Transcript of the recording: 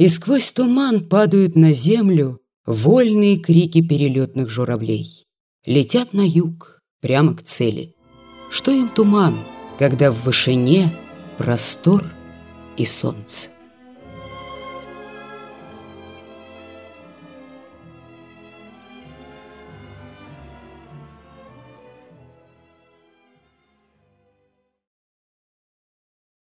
И сквозь туман падают на землю Вольные крики перелетных журавлей. Летят на юг, прямо к цели. Что им туман, когда в вышине простор и солнце?